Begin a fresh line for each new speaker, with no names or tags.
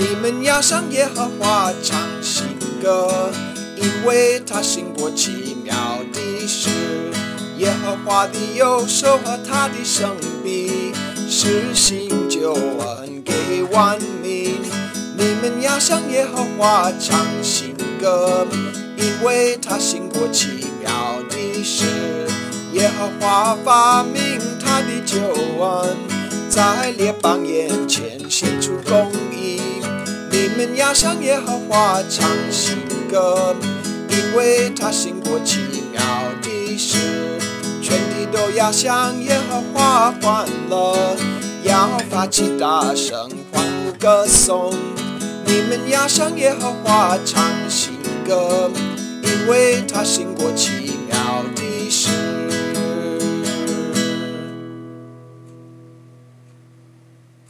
你们要向耶和华唱新歌，因为他行过奇妙的事。耶和华的右手和他的圣臂，施行救恩给万民。你们要向耶和华唱新歌，因为他行过奇妙的事。耶和华发明他的救恩，在列邦眼前显出。你们要向耶和华唱新歌，因为他行过奇妙的事。全地都要向耶和华欢乐，要发起大声欢呼歌颂。你们要向耶和华唱新歌，因为他行过奇